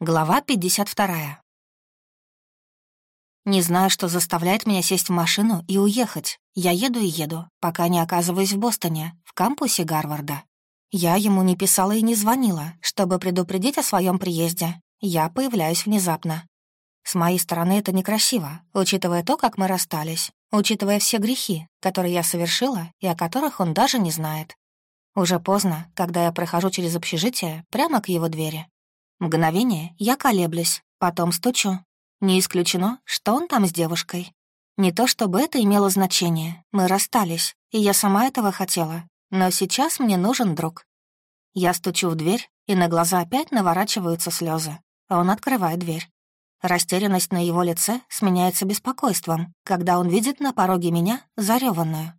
Глава 52. Не знаю, что заставляет меня сесть в машину и уехать. Я еду и еду, пока не оказываюсь в Бостоне, в кампусе Гарварда. Я ему не писала и не звонила, чтобы предупредить о своем приезде. Я появляюсь внезапно. С моей стороны это некрасиво, учитывая то, как мы расстались, учитывая все грехи, которые я совершила и о которых он даже не знает. Уже поздно, когда я прохожу через общежитие прямо к его двери. Мгновение я колеблюсь, потом стучу. Не исключено, что он там с девушкой. Не то чтобы это имело значение, мы расстались, и я сама этого хотела, но сейчас мне нужен друг. Я стучу в дверь, и на глаза опять наворачиваются слезы. Он открывает дверь. Растерянность на его лице сменяется беспокойством, когда он видит на пороге меня зареванную.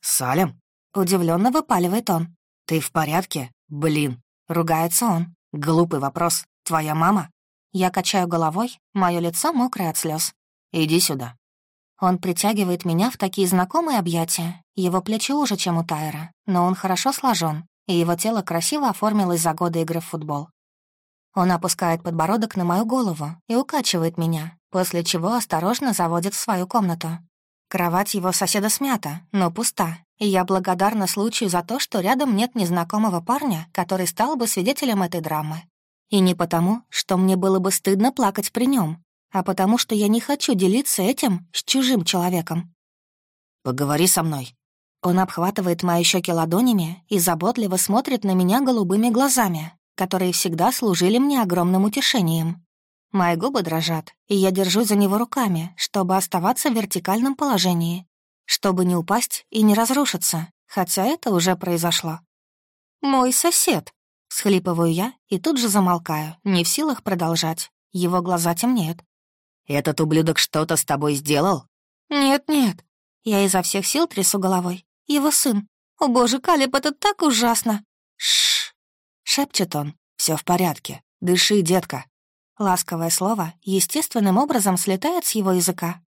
«Салем?» — удивленно выпаливает он. «Ты в порядке? Блин!» — ругается он. «Глупый вопрос. Твоя мама?» Я качаю головой, мое лицо мокрое от слез. «Иди сюда». Он притягивает меня в такие знакомые объятия. Его плечи уже, чем у Тайра, но он хорошо сложен, и его тело красиво оформилось за годы игры в футбол. Он опускает подбородок на мою голову и укачивает меня, после чего осторожно заводит в свою комнату. Кровать его соседа смята, но пуста, и я благодарна случаю за то, что рядом нет незнакомого парня, который стал бы свидетелем этой драмы. И не потому, что мне было бы стыдно плакать при нем, а потому что я не хочу делиться этим с чужим человеком. «Поговори со мной». Он обхватывает мои щеки ладонями и заботливо смотрит на меня голубыми глазами, которые всегда служили мне огромным утешением. Мои губы дрожат, и я держусь за него руками, чтобы оставаться в вертикальном положении, чтобы не упасть и не разрушиться, хотя это уже произошло. «Мой сосед», — схлипываю я и тут же замолкаю, не в силах продолжать. Его глаза темнеют. «Этот ублюдок что-то с тобой сделал?» «Нет-нет». Я изо всех сил трясу головой. «Его сын. О боже, Калиб, это так ужасно!» «Шш!» — шепчет он. Все в порядке. Дыши, детка. Ласковое слово естественным образом слетает с его языка.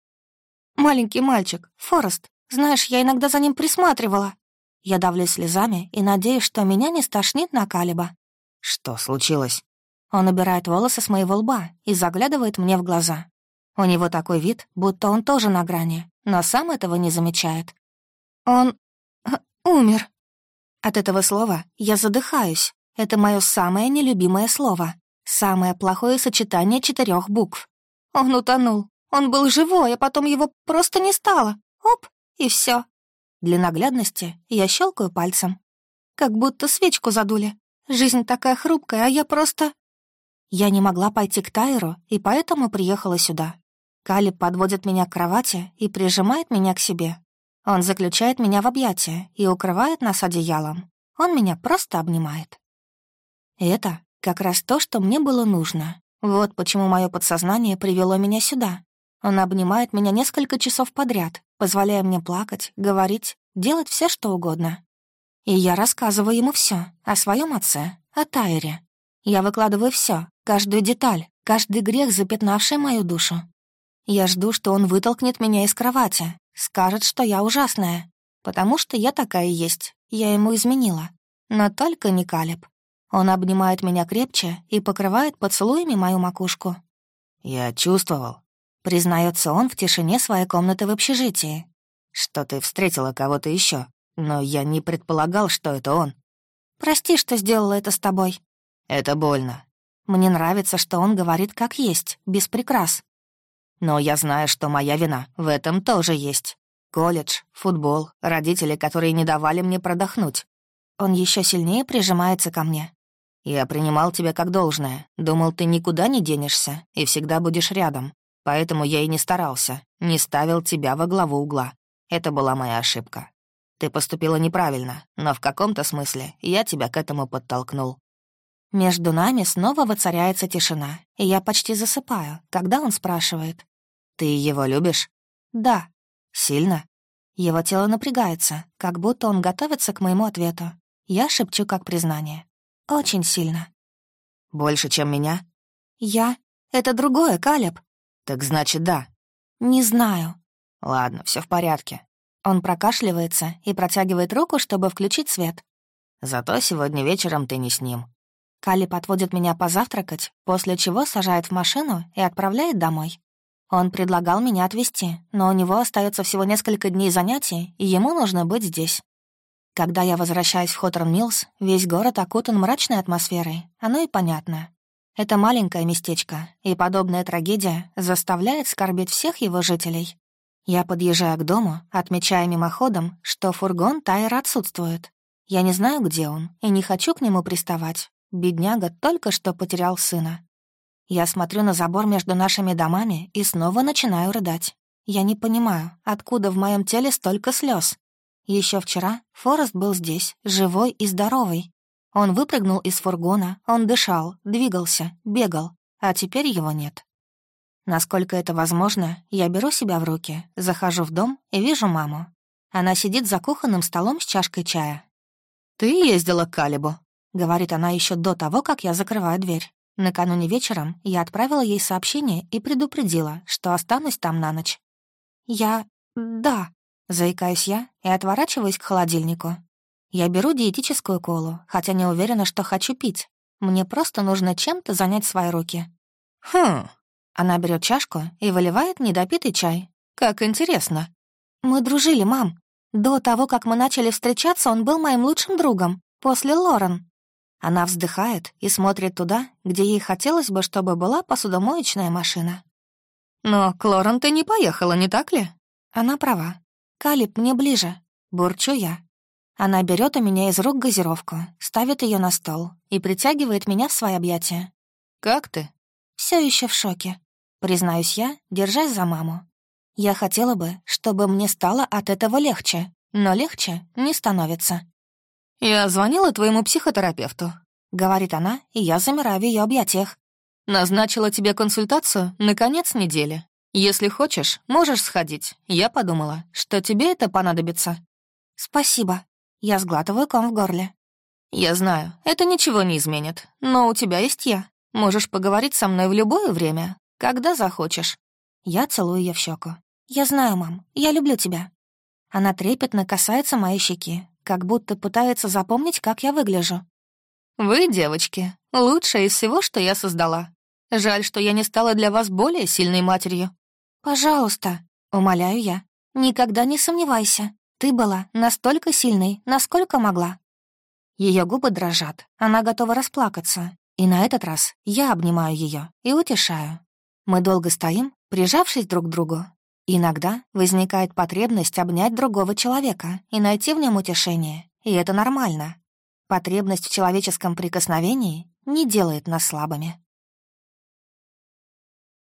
«Маленький мальчик, Форест, знаешь, я иногда за ним присматривала». Я давлю слезами и надеюсь, что меня не стошнит на Калиба. «Что случилось?» Он убирает волосы с моего лба и заглядывает мне в глаза. У него такой вид, будто он тоже на грани, но сам этого не замечает. Он умер. От этого слова я задыхаюсь. Это мое самое нелюбимое слово. Самое плохое сочетание четырех букв. Он утонул. Он был живой, а потом его просто не стало. Оп, и все. Для наглядности я щелкаю пальцем. Как будто свечку задули. Жизнь такая хрупкая, а я просто... Я не могла пойти к Тайру, и поэтому приехала сюда. Калиб подводит меня к кровати и прижимает меня к себе. Он заключает меня в объятия и укрывает нас одеялом. Он меня просто обнимает. Это как раз то, что мне было нужно. Вот почему мое подсознание привело меня сюда. Он обнимает меня несколько часов подряд, позволяя мне плакать, говорить, делать все, что угодно. И я рассказываю ему все о своем отце, о Тайре. Я выкладываю все, каждую деталь, каждый грех, запятнавший мою душу. Я жду, что он вытолкнет меня из кровати, скажет, что я ужасная, потому что я такая есть, я ему изменила. Но только не Калеб. Он обнимает меня крепче и покрывает поцелуями мою макушку. «Я чувствовал», — признается он в тишине своей комнаты в общежитии. «Что ты встретила кого-то еще, но я не предполагал, что это он». «Прости, что сделала это с тобой». «Это больно». Мне нравится, что он говорит как есть, без прикрас. Но я знаю, что моя вина в этом тоже есть. Колледж, футбол, родители, которые не давали мне продохнуть. Он еще сильнее прижимается ко мне. Я принимал тебя как должное, думал, ты никуда не денешься и всегда будешь рядом. Поэтому я и не старался, не ставил тебя во главу угла. Это была моя ошибка. Ты поступила неправильно, но в каком-то смысле я тебя к этому подтолкнул. Между нами снова воцаряется тишина, и я почти засыпаю, когда он спрашивает. «Ты его любишь?» «Да». «Сильно?» Его тело напрягается, как будто он готовится к моему ответу. Я шепчу как признание. Очень сильно. Больше, чем меня? Я? Это другое, Калеб. Так значит, да. Не знаю. Ладно, все в порядке. Он прокашливается и протягивает руку, чтобы включить свет. Зато сегодня вечером ты не с ним. Калли подводит меня позавтракать, после чего сажает в машину и отправляет домой. Он предлагал меня отвезти, но у него остается всего несколько дней занятий, и ему нужно быть здесь. Когда я возвращаюсь в Хоторн Миллс, весь город окутан мрачной атмосферой. Оно и понятно. Это маленькое местечко, и подобная трагедия заставляет скорбеть всех его жителей. Я подъезжаю к дому, отмечая мимоходом, что фургон Тайра отсутствует. Я не знаю, где он, и не хочу к нему приставать. Бедняга только что потерял сына. Я смотрю на забор между нашими домами и снова начинаю рыдать. Я не понимаю, откуда в моем теле столько слез. Еще вчера Форест был здесь, живой и здоровый. Он выпрыгнул из фургона, он дышал, двигался, бегал, а теперь его нет. Насколько это возможно, я беру себя в руки, захожу в дом и вижу маму. Она сидит за кухонным столом с чашкой чая. «Ты ездила к Калибу», — говорит она еще до того, как я закрываю дверь. Накануне вечером я отправила ей сообщение и предупредила, что останусь там на ночь. «Я... да», Заикаюсь я и отворачиваюсь к холодильнику. Я беру диетическую колу, хотя не уверена, что хочу пить. Мне просто нужно чем-то занять свои руки. Хм. Она берет чашку и выливает недопитый чай. Как интересно. Мы дружили, мам. До того, как мы начали встречаться, он был моим лучшим другом. После Лорен. Она вздыхает и смотрит туда, где ей хотелось бы, чтобы была посудомоечная машина. «Но к Лорен ты не поехала, не так ли?» Она права. «Калиб, мне ближе», — бурчу я. Она берет у меня из рук газировку, ставит ее на стол и притягивает меня в свои объятия. «Как ты?» Все еще в шоке», — признаюсь я, держась за маму. «Я хотела бы, чтобы мне стало от этого легче, но легче не становится». «Я звонила твоему психотерапевту», — говорит она, и я замираю в ее объятиях. «Назначила тебе консультацию на конец недели. Если хочешь, можешь сходить. Я подумала, что тебе это понадобится». «Спасибо». Я сглатываю ком в горле. «Я знаю, это ничего не изменит, но у тебя есть я. Можешь поговорить со мной в любое время, когда захочешь». Я целую ее в щеку. «Я знаю, мам, я люблю тебя». Она трепетно касается моей щеки, как будто пытается запомнить, как я выгляжу. «Вы, девочки, лучшая из всего, что я создала. Жаль, что я не стала для вас более сильной матерью». «Пожалуйста», — умоляю я, — «никогда не сомневайся. Ты была настолько сильной, насколько могла». Ее губы дрожат, она готова расплакаться, и на этот раз я обнимаю ее и утешаю. Мы долго стоим, прижавшись друг к другу. Иногда возникает потребность обнять другого человека и найти в нем утешение, и это нормально. Потребность в человеческом прикосновении не делает нас слабыми.